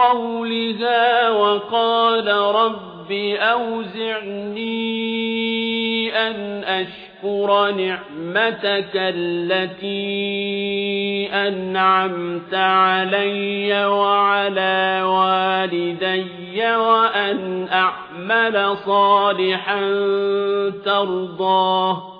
قولها وقال رب أوزعني أن أشكر نعمتك التي أنعمت علي وعلى والدي وأن أعمل صالحا ترضاه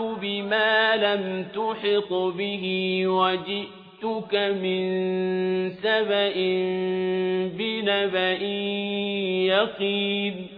بما لم تحط به وجئتك من سبأ بنبأ يقين